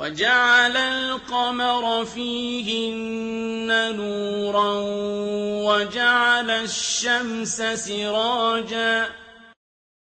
وَجَعَلَ الْقَمَرَ فِيهِنَّ نُورًا وَجَعَلَ الشَّمْسَ سِرَاجًا